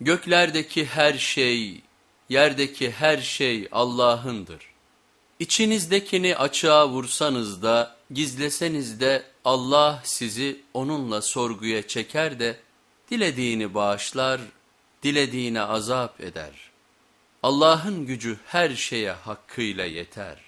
Göklerdeki her şey, yerdeki her şey Allah'ındır. İçinizdekini açığa vursanız da, gizleseniz de Allah sizi onunla sorguya çeker de, dilediğini bağışlar, dilediğine azap eder. Allah'ın gücü her şeye hakkıyla yeter.